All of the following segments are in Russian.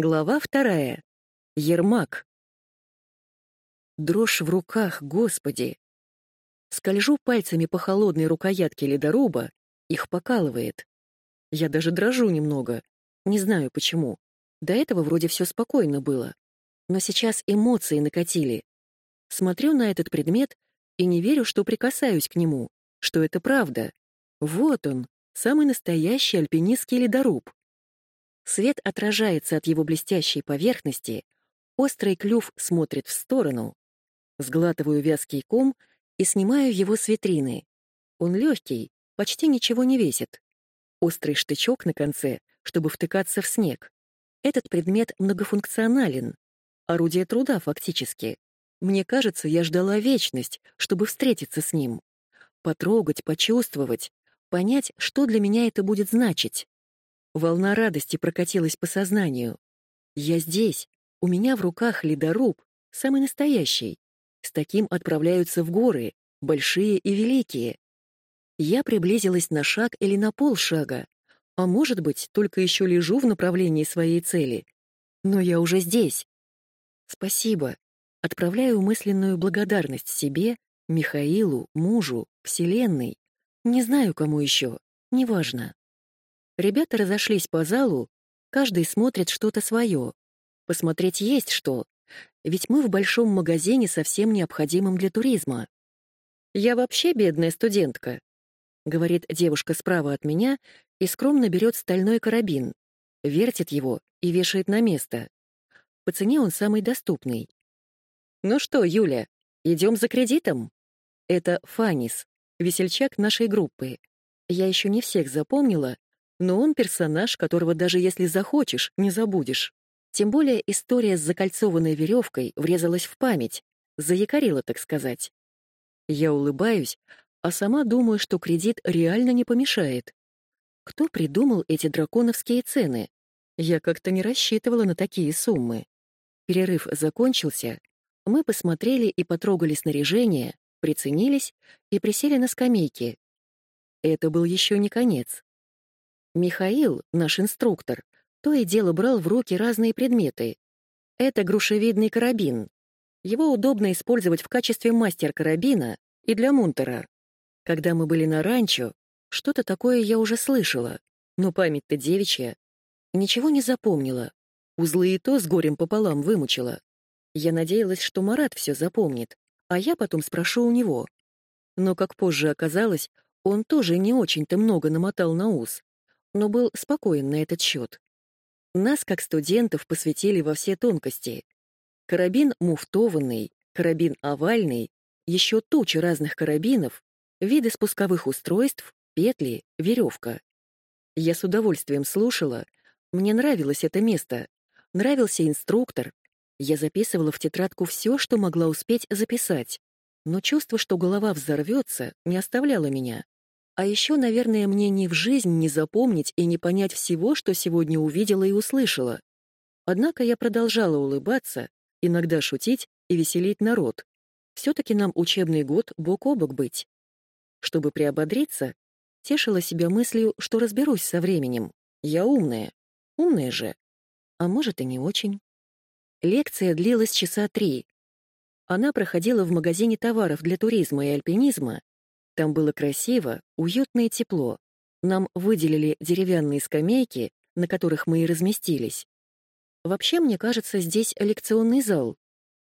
Глава вторая. Ермак. Дрожь в руках, господи! Скольжу пальцами по холодной рукоятке ледоруба, их покалывает. Я даже дрожу немного, не знаю почему. До этого вроде все спокойно было. Но сейчас эмоции накатили. Смотрю на этот предмет и не верю, что прикасаюсь к нему, что это правда. Вот он, самый настоящий альпинистский ледоруб. Свет отражается от его блестящей поверхности, острый клюв смотрит в сторону. Сглатываю вязкий ком и снимаю его с витрины. Он легкий, почти ничего не весит. Острый штычок на конце, чтобы втыкаться в снег. Этот предмет многофункционален. Орудие труда, фактически. Мне кажется, я ждала вечность, чтобы встретиться с ним. Потрогать, почувствовать, понять, что для меня это будет значить. Волна радости прокатилась по сознанию. Я здесь, у меня в руках ледоруб, самый настоящий. С таким отправляются в горы, большие и великие. Я приблизилась на шаг или на полшага, а может быть, только еще лежу в направлении своей цели. Но я уже здесь. Спасибо. Отправляю мысленную благодарность себе, Михаилу, мужу, Вселенной. Не знаю, кому еще. Неважно. Ребята разошлись по залу, каждый смотрит что-то свое. Посмотреть есть что, ведь мы в большом магазине со всем необходимым для туризма. «Я вообще бедная студентка», — говорит девушка справа от меня и скромно берет стальной карабин, вертит его и вешает на место. По цене он самый доступный. «Ну что, Юля, идем за кредитом?» Это Фанис, весельчак нашей группы. Я еще не всех запомнила, но он персонаж, которого даже если захочешь, не забудешь. Тем более история с закольцованной веревкой врезалась в память, заякорила, так сказать. Я улыбаюсь, а сама думаю, что кредит реально не помешает. Кто придумал эти драконовские цены? Я как-то не рассчитывала на такие суммы. Перерыв закончился, мы посмотрели и потрогали снаряжение, приценились и присели на скамейки. Это был еще не конец. Михаил, наш инструктор, то и дело брал в руки разные предметы. Это грушевидный карабин. Его удобно использовать в качестве мастер-карабина и для мунтера. Когда мы были на ранчо, что-то такое я уже слышала, но память-то девичья. Ничего не запомнила. Узлы и то с горем пополам вымучила. Я надеялась, что Марат все запомнит, а я потом спрошу у него. Но, как позже оказалось, он тоже не очень-то много намотал на ус но был спокоен на этот счет. Нас, как студентов, посвятили во все тонкости. Карабин муфтованный, карабин овальный, еще туча разных карабинов, виды спусковых устройств, петли, веревка. Я с удовольствием слушала, мне нравилось это место, нравился инструктор. Я записывала в тетрадку все, что могла успеть записать, но чувство, что голова взорвется, не оставляло меня. А еще, наверное, мне ни в жизнь не запомнить и не понять всего, что сегодня увидела и услышала. Однако я продолжала улыбаться, иногда шутить и веселить народ. Все-таки нам учебный год бок о бок быть. Чтобы приободриться, тешила себя мыслью, что разберусь со временем. Я умная. Умная же. А может, и не очень. Лекция длилась часа три. Она проходила в магазине товаров для туризма и альпинизма там было красиво, уютно и тепло. Нам выделили деревянные скамейки, на которых мы и разместились. Вообще, мне кажется, здесь лекционный зал,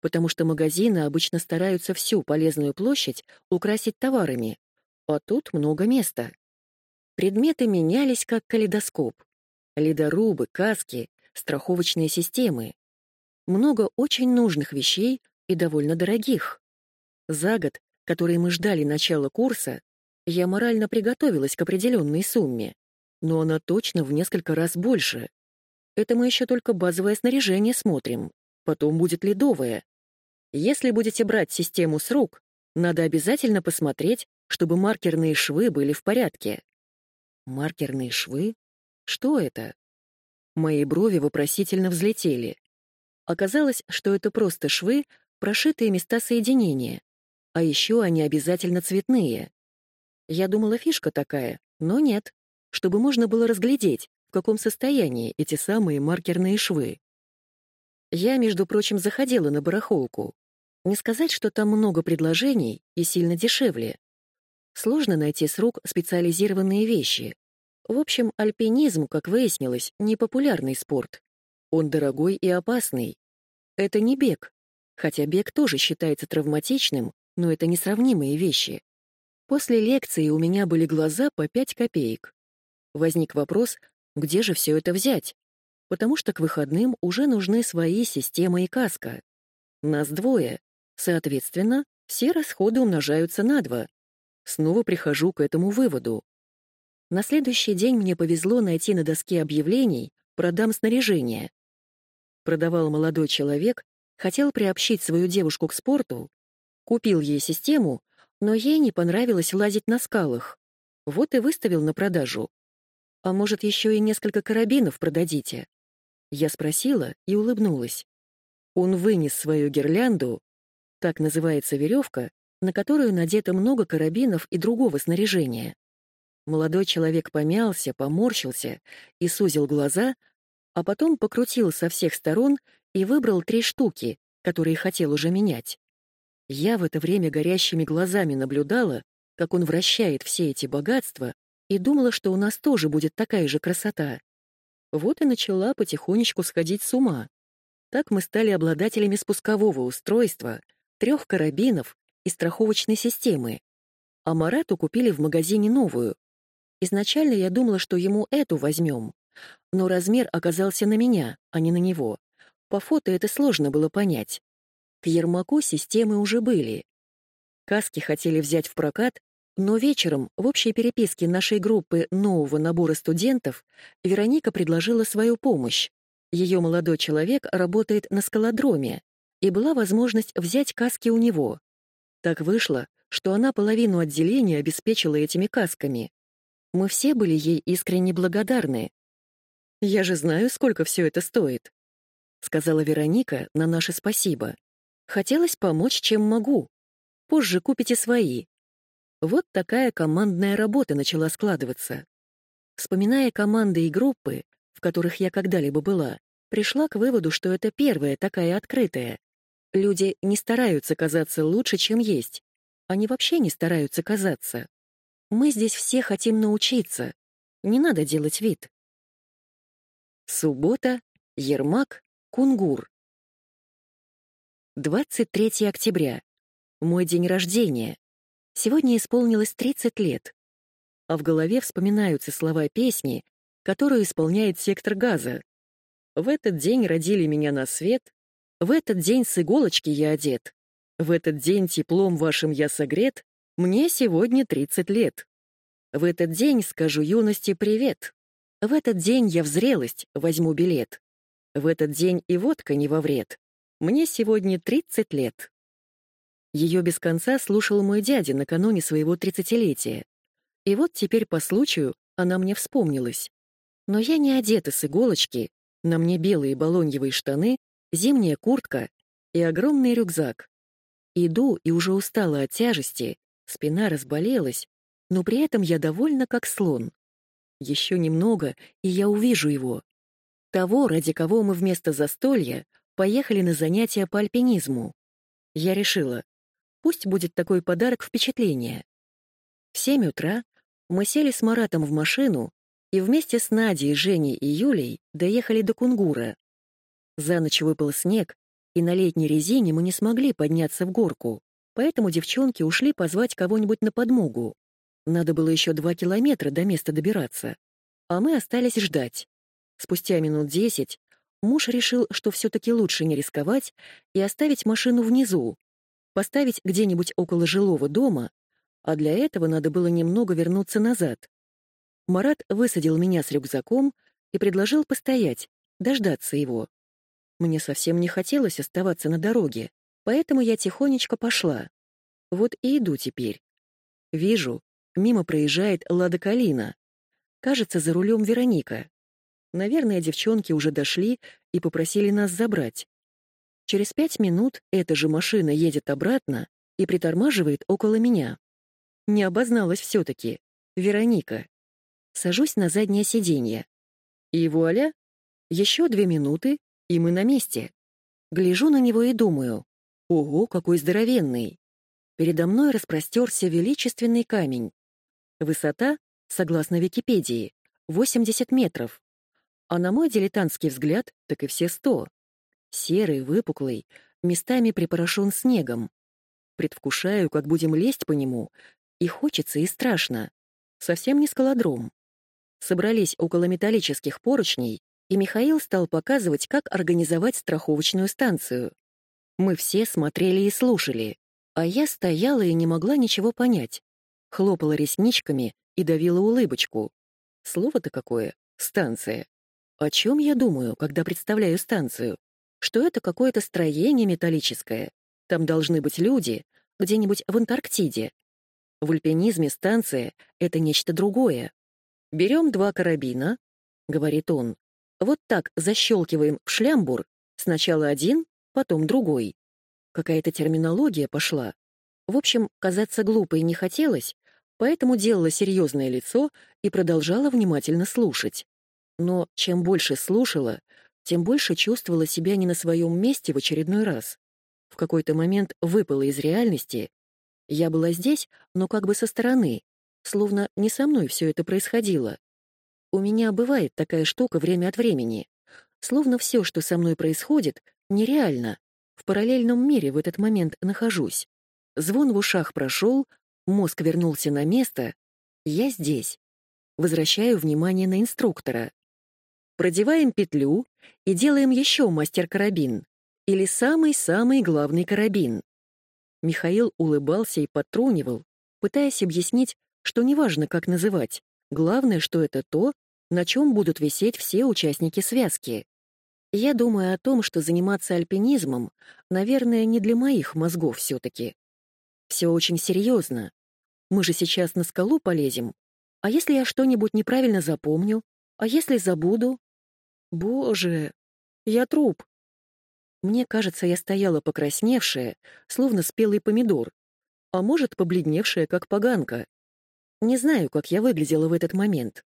потому что магазины обычно стараются всю полезную площадь украсить товарами, а тут много места. Предметы менялись как калейдоскоп. Ледорубы, каски, страховочные системы. Много очень нужных вещей и довольно дорогих. За год которой мы ждали начала курса, я морально приготовилась к определенной сумме, но она точно в несколько раз больше. Это мы еще только базовое снаряжение смотрим, потом будет ледовое. Если будете брать систему с рук, надо обязательно посмотреть, чтобы маркерные швы были в порядке. Маркерные швы? Что это? Мои брови вопросительно взлетели. Оказалось, что это просто швы, прошитые места соединения. А еще они обязательно цветные. Я думала, фишка такая, но нет. Чтобы можно было разглядеть, в каком состоянии эти самые маркерные швы. Я, между прочим, заходила на барахолку. Не сказать, что там много предложений и сильно дешевле. Сложно найти с рук специализированные вещи. В общем, альпинизм, как выяснилось, не популярный спорт. Он дорогой и опасный. Это не бег, хотя бег тоже считается травматичным, но это несравнимые вещи. После лекции у меня были глаза по 5 копеек. Возник вопрос, где же все это взять? Потому что к выходным уже нужны свои системы и каска. Нас двое. Соответственно, все расходы умножаются на два. Снова прихожу к этому выводу. На следующий день мне повезло найти на доске объявлений «Продам снаряжение». Продавал молодой человек, хотел приобщить свою девушку к спорту, купил ей систему, но ей не понравилось лазить на скалах. Вот и выставил на продажу. А может, еще и несколько карабинов продадите? Я спросила и улыбнулась. Он вынес свою гирлянду, так называется веревка, на которую надето много карабинов и другого снаряжения. Молодой человек помялся, поморщился и сузил глаза, а потом покрутил со всех сторон и выбрал три штуки, которые хотел уже менять. Я в это время горящими глазами наблюдала, как он вращает все эти богатства, и думала, что у нас тоже будет такая же красота. Вот и начала потихонечку сходить с ума. Так мы стали обладателями спускового устройства, трех карабинов и страховочной системы. А Марату купили в магазине новую. Изначально я думала, что ему эту возьмем. Но размер оказался на меня, а не на него. По фото это сложно было понять. К Ермаку системы уже были. Каски хотели взять в прокат, но вечером в общей переписке нашей группы нового набора студентов Вероника предложила свою помощь. Ее молодой человек работает на скалодроме, и была возможность взять каски у него. Так вышло, что она половину отделения обеспечила этими касками. Мы все были ей искренне благодарны. «Я же знаю, сколько все это стоит», — сказала Вероника на наше спасибо. «Хотелось помочь, чем могу. Позже купите свои». Вот такая командная работа начала складываться. Вспоминая команды и группы, в которых я когда-либо была, пришла к выводу, что это первая такая открытая. Люди не стараются казаться лучше, чем есть. Они вообще не стараются казаться. Мы здесь все хотим научиться. Не надо делать вид. Суббота, Ермак, Кунгур. 23 октября. Мой день рождения. Сегодня исполнилось 30 лет. А в голове вспоминаются слова песни, которую исполняет сектор газа. В этот день родили меня на свет, в этот день с иголочки я одет. В этот день теплом вашим я согрет. Мне сегодня 30 лет. В этот день скажу юности привет. В этот день я в зрелость возьму билет. В этот день и водка не во вред. Мне сегодня 30 лет. Ее без конца слушал мой дядя накануне своего тридцатилетия. И вот теперь по случаю она мне вспомнилась. Но я не одета с иголочки, на мне белые балоньевые штаны зимняя куртка и огромный рюкзак. Иду и уже устала от тяжести, спина разболелась, но при этом я довольна как слон. Еще немного, и я увижу его. Того, ради кого мы вместо застолья поехали на занятия по альпинизму. Я решила, пусть будет такой подарок впечатления. В семь утра мы сели с Маратом в машину и вместе с Надей, Женей и Юлей доехали до Кунгура. За ночь выпал снег, и на летней резине мы не смогли подняться в горку, поэтому девчонки ушли позвать кого-нибудь на подмогу. Надо было еще два километра до места добираться. А мы остались ждать. Спустя минут десять муж решил, что все-таки лучше не рисковать и оставить машину внизу, поставить где-нибудь около жилого дома, а для этого надо было немного вернуться назад. Марат высадил меня с рюкзаком и предложил постоять, дождаться его. Мне совсем не хотелось оставаться на дороге, поэтому я тихонечко пошла. Вот и иду теперь. Вижу, мимо проезжает Лада Калина. Кажется, за рулем Вероника. Наверное, девчонки уже дошли и попросили нас забрать. Через пять минут эта же машина едет обратно и притормаживает около меня. Не обозналась все-таки. Вероника. Сажусь на заднее сиденье. И вуаля, еще две минуты, и мы на месте. Гляжу на него и думаю, ого, какой здоровенный. Передо мной распростерся величественный камень. Высота, согласно Википедии, 80 метров. А на мой дилетантский взгляд, так и все 100. Серый, выпуклый, местами припорошен снегом. Предвкушаю, как будем лезть по нему, и хочется, и страшно. Совсем не скалодром. Собрались около металлических поручней, и Михаил стал показывать, как организовать страховочную станцию. Мы все смотрели и слушали, а я стояла и не могла ничего понять. Хлопала ресничками и давила улыбочку. Слово-то какое — станция. О чем я думаю, когда представляю станцию? Что это какое-то строение металлическое. Там должны быть люди, где-нибудь в Антарктиде. В альпинизме станция — это нечто другое. Берем два карабина, — говорит он, — вот так защелкиваем в шлямбур, сначала один, потом другой. Какая-то терминология пошла. В общем, казаться глупой не хотелось, поэтому делала серьезное лицо и продолжала внимательно слушать. Но чем больше слушала, тем больше чувствовала себя не на своем месте в очередной раз. В какой-то момент выпала из реальности. Я была здесь, но как бы со стороны, словно не со мной все это происходило. У меня бывает такая штука время от времени. Словно все, что со мной происходит, нереально. В параллельном мире в этот момент нахожусь. Звон в ушах прошел, мозг вернулся на место. Я здесь. Возвращаю внимание на инструктора. Продеваем петлю и делаем еще мастер-карабин. Или самый-самый главный карабин. Михаил улыбался и подтрунивал, пытаясь объяснить, что неважно, как называть, главное, что это то, на чем будут висеть все участники связки. Я думаю о том, что заниматься альпинизмом, наверное, не для моих мозгов все-таки. Все очень серьезно. Мы же сейчас на скалу полезем. А если я что-нибудь неправильно запомню? А если забуду? Боже, я труп. Мне кажется, я стояла покрасневшая, словно спелый помидор, а может, побледневшая, как поганка. Не знаю, как я выглядела в этот момент.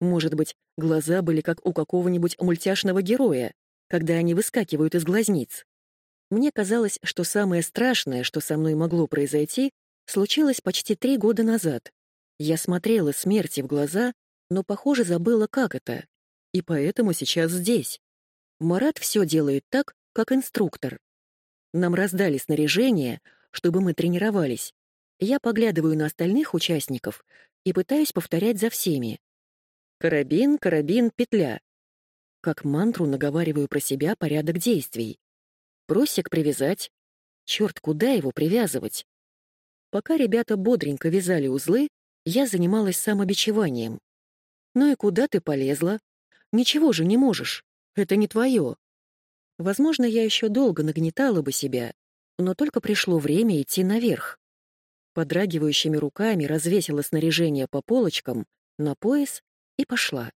Может быть, глаза были как у какого-нибудь мультяшного героя, когда они выскакивают из глазниц. Мне казалось, что самое страшное, что со мной могло произойти, случилось почти три года назад. Я смотрела смерти в глаза, но, похоже, забыла, как это. И поэтому сейчас здесь. Марат все делает так, как инструктор. Нам раздали снаряжение, чтобы мы тренировались. Я поглядываю на остальных участников и пытаюсь повторять за всеми. Карабин, карабин, петля. Как мантру наговариваю про себя порядок действий. Бросик привязать. Черт, куда его привязывать? Пока ребята бодренько вязали узлы, я занималась самобичеванием. Ну и куда ты полезла? Ничего же не можешь. Это не твое. Возможно, я еще долго нагнетала бы себя, но только пришло время идти наверх. Подрагивающими руками развесила снаряжение по полочкам, на пояс и пошла.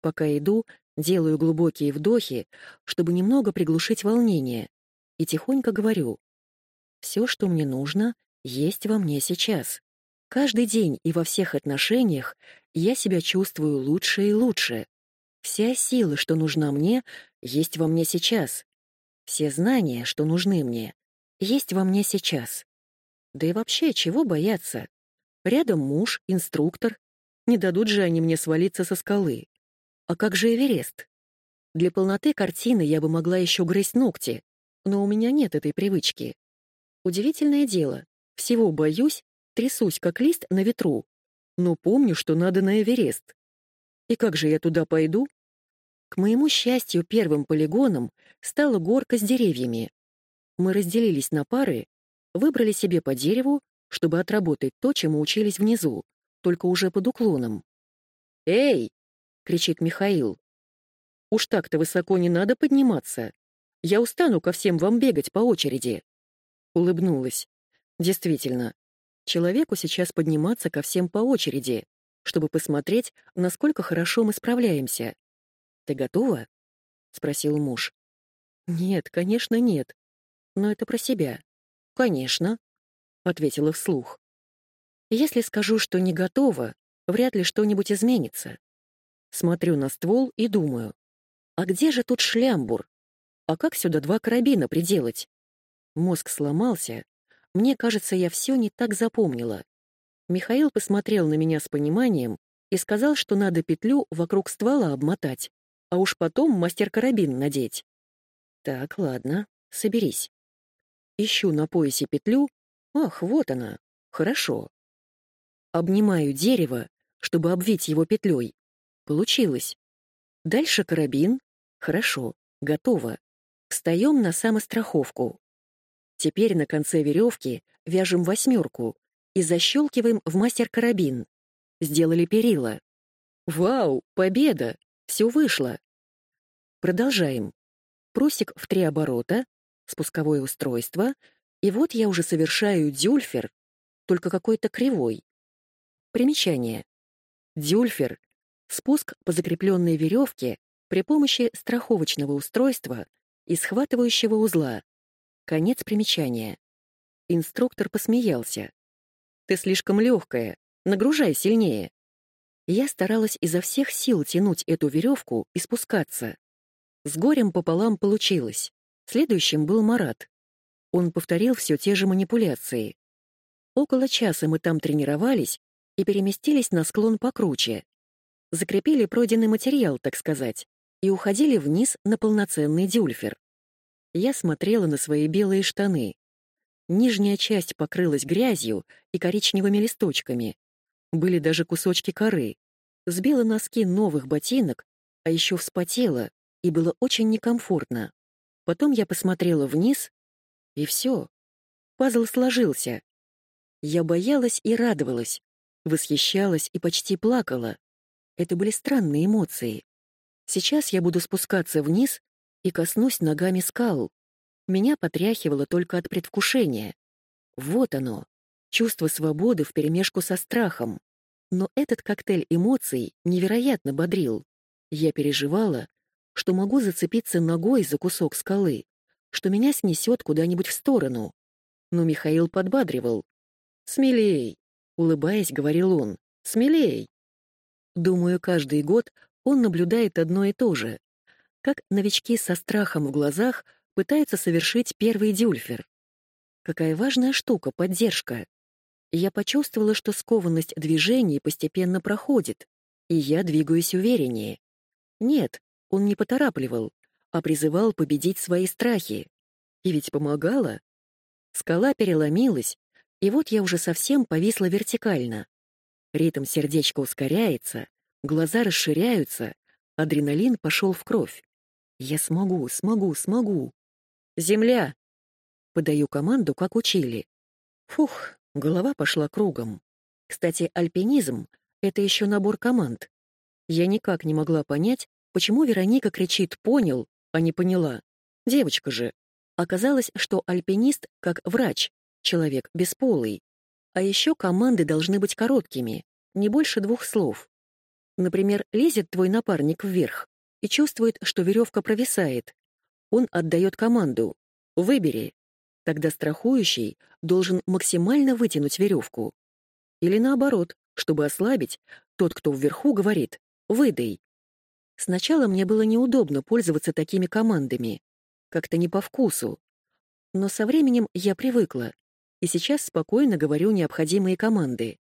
Пока иду, делаю глубокие вдохи, чтобы немного приглушить волнение, и тихонько говорю. Все, что мне нужно, есть во мне сейчас. Каждый день и во всех отношениях я себя чувствую лучше и лучше. Вся сила, что нужна мне, есть во мне сейчас. Все знания, что нужны мне, есть во мне сейчас. Да и вообще, чего бояться? Рядом муж, инструктор, не дадут же они мне свалиться со скалы. А как же Эверест? Для полноты картины я бы могла еще грызть ногти, но у меня нет этой привычки. Удивительное дело. Всего боюсь, трясусь как лист на ветру, но помню, что надо на Эверест. И как же я туда пойду? К моему счастью, первым полигоном стала горка с деревьями. Мы разделились на пары, выбрали себе по дереву, чтобы отработать то, чему учились внизу, только уже под уклоном. «Эй!» — кричит Михаил. «Уж так-то высоко не надо подниматься. Я устану ко всем вам бегать по очереди». Улыбнулась. Действительно, человеку сейчас подниматься ко всем по очереди, чтобы посмотреть, насколько хорошо мы справляемся. «Ты готова?» — спросил муж. «Нет, конечно, нет. Но это про себя». «Конечно», — ответила вслух. Если скажу, что не готова, вряд ли что-нибудь изменится. Смотрю на ствол и думаю, а где же тут шлямбур? А как сюда два карабина приделать? Мозг сломался. Мне кажется, я все не так запомнила. Михаил посмотрел на меня с пониманием и сказал, что надо петлю вокруг ствола обмотать, а уж потом мастер-карабин надеть. Так, ладно, соберись. Ищу на поясе петлю. Ах, вот она. Хорошо. Обнимаю дерево, чтобы обвить его петлей. Получилось. Дальше карабин. Хорошо, готово. Встаем на самостраховку. Теперь на конце веревки вяжем восьмерку и защелкиваем в мастер-карабин. Сделали перила. Вау, победа! Все вышло. Продолжаем. Просик в три оборота, спусковое устройство, и вот я уже совершаю дюльфер, только какой-то кривой. Примечание. Дюльфер — спуск по закрепленной веревке при помощи страховочного устройства и схватывающего узла. Конец примечания. Инструктор посмеялся. «Ты слишком легкая, Нагружай сильнее. Я старалась изо всех сил тянуть эту веревку и спускаться. С горем пополам получилось. Следующим был Марат. Он повторил все те же манипуляции. Около часа мы там тренировались и переместились на склон покруче. Закрепили пройденный материал, так сказать, и уходили вниз на полноценный дюльфер. Я смотрела на свои белые штаны. Нижняя часть покрылась грязью и коричневыми листочками. Были даже кусочки коры. Сбила носки новых ботинок, а еще вспотела, и было очень некомфортно. Потом я посмотрела вниз, и все. Пазл сложился. Я боялась и радовалась, восхищалась и почти плакала. Это были странные эмоции. Сейчас я буду спускаться вниз и коснусь ногами скал. Меня потряхивало только от предвкушения. Вот оно, чувство свободы вперемешку со страхом. Но этот коктейль эмоций невероятно бодрил. Я переживала, что могу зацепиться ногой за кусок скалы, что меня снесет куда-нибудь в сторону. Но Михаил подбадривал. «Смелей!» — улыбаясь, говорил он. «Смелей!» Думаю, каждый год он наблюдает одно и то же. Как новички со страхом в глазах пытаются совершить первый дюльфер. Какая важная штука — поддержка. Я почувствовала, что скованность движений постепенно проходит, и я двигаюсь увереннее. Нет, он не поторапливал, а призывал победить свои страхи. И ведь помогало. Скала переломилась, и вот я уже совсем повисла вертикально. Ритм сердечка ускоряется, глаза расширяются, адреналин пошел в кровь. Я смогу, смогу, смогу. Земля! Подаю команду, как учили. Фух, голова пошла кругом. Кстати, альпинизм — это еще набор команд. Я никак не могла понять, почему Вероника кричит «понял», а не «поняла». Девочка же. Оказалось, что альпинист как врач, человек бесполый. А еще команды должны быть короткими, не больше двух слов. Например, лезет твой напарник вверх и чувствует, что веревка провисает. Он отдает команду «выбери», Тогда страхующий должен максимально вытянуть веревку. Или наоборот, чтобы ослабить, тот, кто вверху, говорит «выдай». Сначала мне было неудобно пользоваться такими командами, как-то не по вкусу. Но со временем я привыкла, и сейчас спокойно говорю необходимые команды.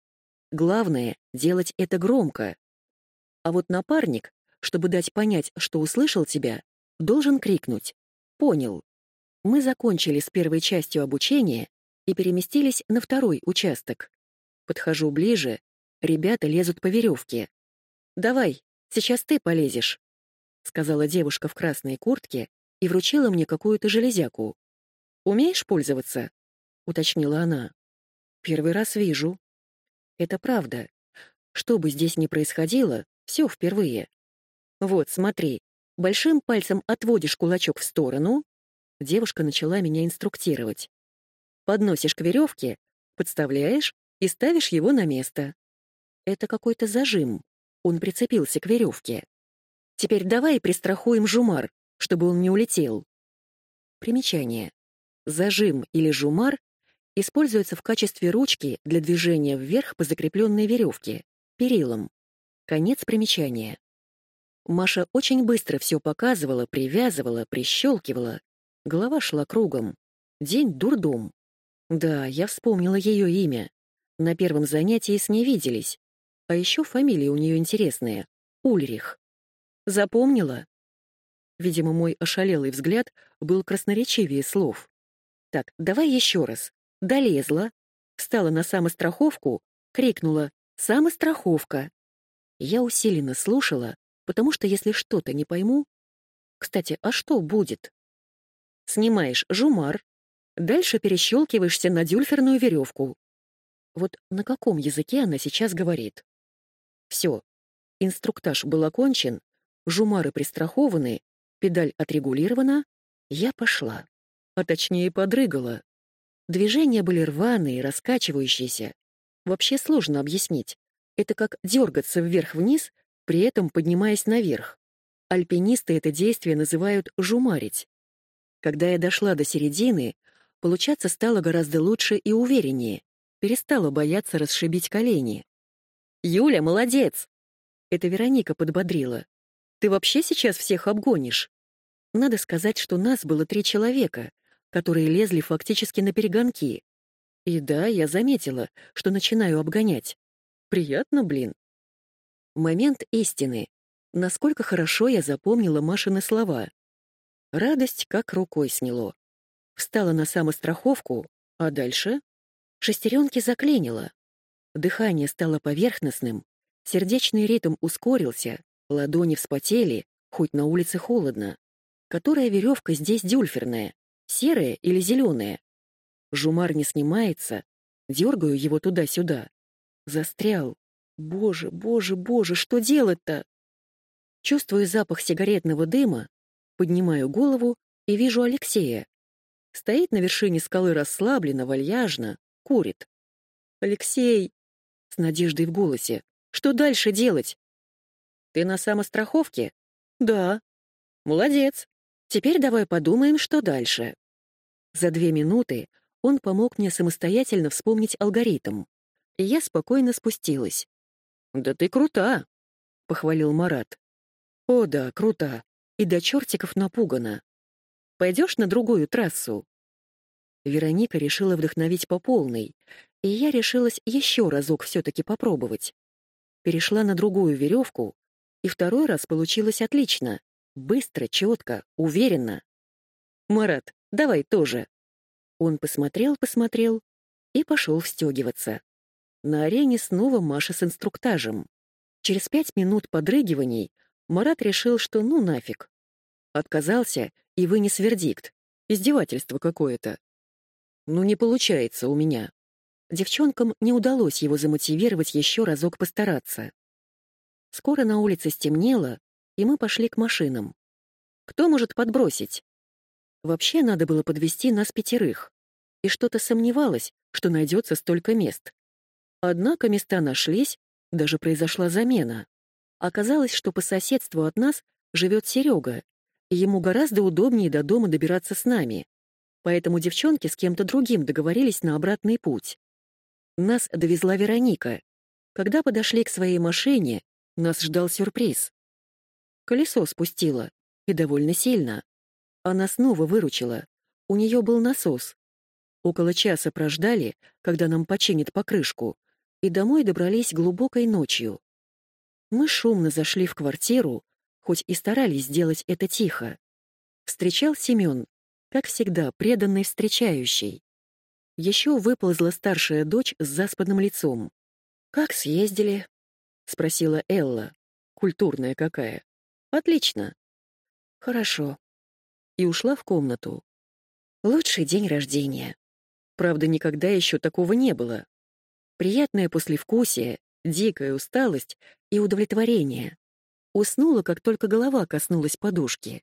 Главное — делать это громко. А вот напарник, чтобы дать понять, что услышал тебя, должен крикнуть «Понял». Мы закончили с первой частью обучения и переместились на второй участок. Подхожу ближе, ребята лезут по веревке. «Давай, сейчас ты полезешь», — сказала девушка в красной куртке и вручила мне какую-то железяку. «Умеешь пользоваться?» — уточнила она. «Первый раз вижу». «Это правда. Что бы здесь ни происходило, все впервые. Вот, смотри, большим пальцем отводишь кулачок в сторону, девушка начала меня инструктировать. Подносишь к веревке, подставляешь и ставишь его на место. Это какой-то зажим. Он прицепился к веревке. Теперь давай пристрахуем жумар, чтобы он не улетел. Примечание. Зажим или жумар используется в качестве ручки для движения вверх по закрепленной веревке, перилам. Конец примечания. Маша очень быстро все показывала, привязывала, прищелкивала. Голова шла кругом. День дурдом. Да, я вспомнила ее имя. На первом занятии с ней виделись. А еще фамилия у нее интересная — Ульрих. Запомнила? Видимо, мой ошалелый взгляд был красноречивее слов. Так, давай еще раз. Долезла, встала на самостраховку, крикнула «Самостраховка!». Я усиленно слушала, потому что если что-то не пойму... Кстати, а что будет? Снимаешь жумар, дальше перещелкиваешься на дюльферную веревку. Вот на каком языке она сейчас говорит? Все. Инструктаж был окончен, жумары пристрахованы, педаль отрегулирована, я пошла. А точнее, подрыгала. Движения были рваные, раскачивающиеся. Вообще сложно объяснить. Это как дергаться вверх-вниз при этом поднимаясь наверх. Альпинисты это действие называют «жумарить». Когда я дошла до середины, получаться стало гораздо лучше и увереннее, перестала бояться расшибить колени. «Юля, молодец!» Это Вероника подбодрила. «Ты вообще сейчас всех обгонишь?» Надо сказать, что нас было три человека, которые лезли фактически на перегонки. И да, я заметила, что начинаю обгонять. Приятно, блин. Момент истины. Насколько хорошо я запомнила Машины слова. Радость как рукой сняло. Встала на самостраховку, а дальше шестеренки заклинило. Дыхание стало поверхностным, сердечный ритм ускорился, ладони вспотели, хоть на улице холодно. Которая веревка здесь дюльферная, серая или зеленая? Жумар не снимается, дергаю его туда-сюда. Застрял, Боже, боже, боже, что делать-то? Чувствую запах сигаретного дыма, поднимаю голову и вижу Алексея. Стоит на вершине скалы расслабленно, вальяжно, курит. «Алексей!» — с надеждой в голосе. «Что дальше делать?» «Ты на самостраховке?» «Да». «Молодец. Теперь давай подумаем, что дальше». За две минуты он помог мне самостоятельно вспомнить алгоритм, и я спокойно спустилась. «Да ты крута!» — похвалил Марат. «О да, крута. И до чертиков напугана. Пойдешь на другую трассу?» Вероника решила вдохновить по полной, и я решилась еще разок все-таки попробовать. Перешла на другую веревку, и второй раз получилось отлично. Быстро, четко, уверенно. «Марат, давай тоже». Он посмотрел, посмотрел и пошел встегиваться. На арене снова Маша с инструктажем. Через пять минут подрыгиваний Марат решил, что ну нафиг. Отказался и вынес вердикт. Издевательство какое-то. Ну не получается у меня. Девчонкам не удалось его замотивировать еще разок постараться. Скоро на улице стемнело, и мы пошли к машинам. Кто может подбросить? Вообще надо было подвести нас пятерых. И что-то сомневалось, что найдется столько мест. Однако места нашлись, даже произошла замена. Оказалось, что по соседству от нас живет Серега, и ему гораздо удобнее до дома добираться с нами. Поэтому девчонки с кем-то другим договорились на обратный путь. Нас довезла Вероника. Когда подошли к своей машине, нас ждал сюрприз. Колесо спустило, и довольно сильно. Она снова выручила. У нее был насос. Около часа прождали, когда нам починят покрышку, и домой добрались глубокой ночью. Мы шумно зашли в квартиру, хоть и старались сделать это тихо. Встречал Семен, как всегда, преданный встречающий. Еще выползла старшая дочь с заспанным лицом. «Как съездили?» — спросила Элла. Культурная какая. «Отлично». «Хорошо». И ушла в комнату. Лучший день рождения. Правда, никогда еще такого не было. Приятное послевкусие, дикая усталость и удовлетворение. Уснула, как только голова коснулась подушки.